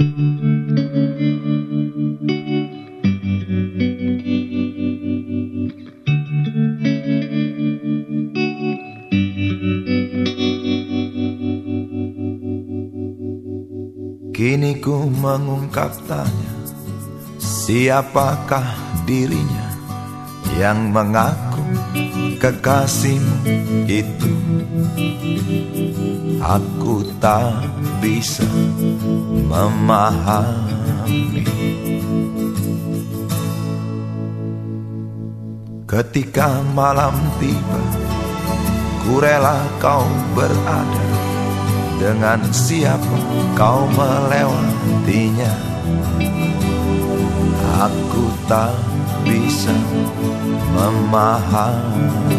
Kini ku mengungkap tanya Siapakah dirinya Yang mengaku kekasihmu itu? Aku tak bisa memahami. Ketika malam tiba Ku rela kau berada dengan siapa kau melewatinya. Aku tak bisa memahami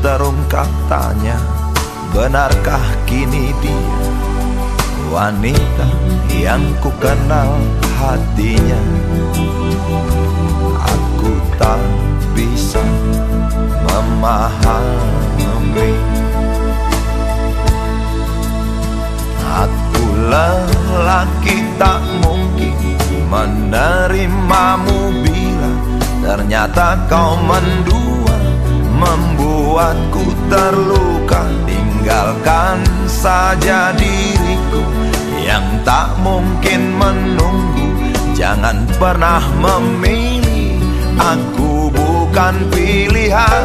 terungkap tanya Benarkah kini dia Wanita yang ku kenal hatinya? Aku tak bisa memahami. Aku lelaki tak mungkin menerimamu bila Ternyata kau mendua Membuatku terluka. Tinggalkan saja diriku Yang tak mungkin menunggu. Jangan pernah memilih Aku bukan pilihan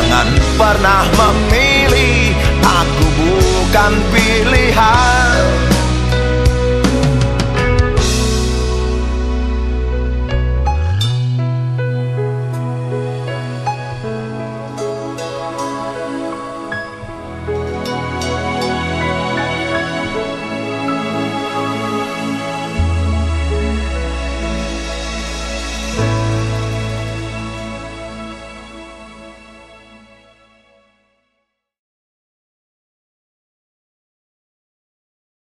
Jangan pernah memilih. Aku bukan pilihan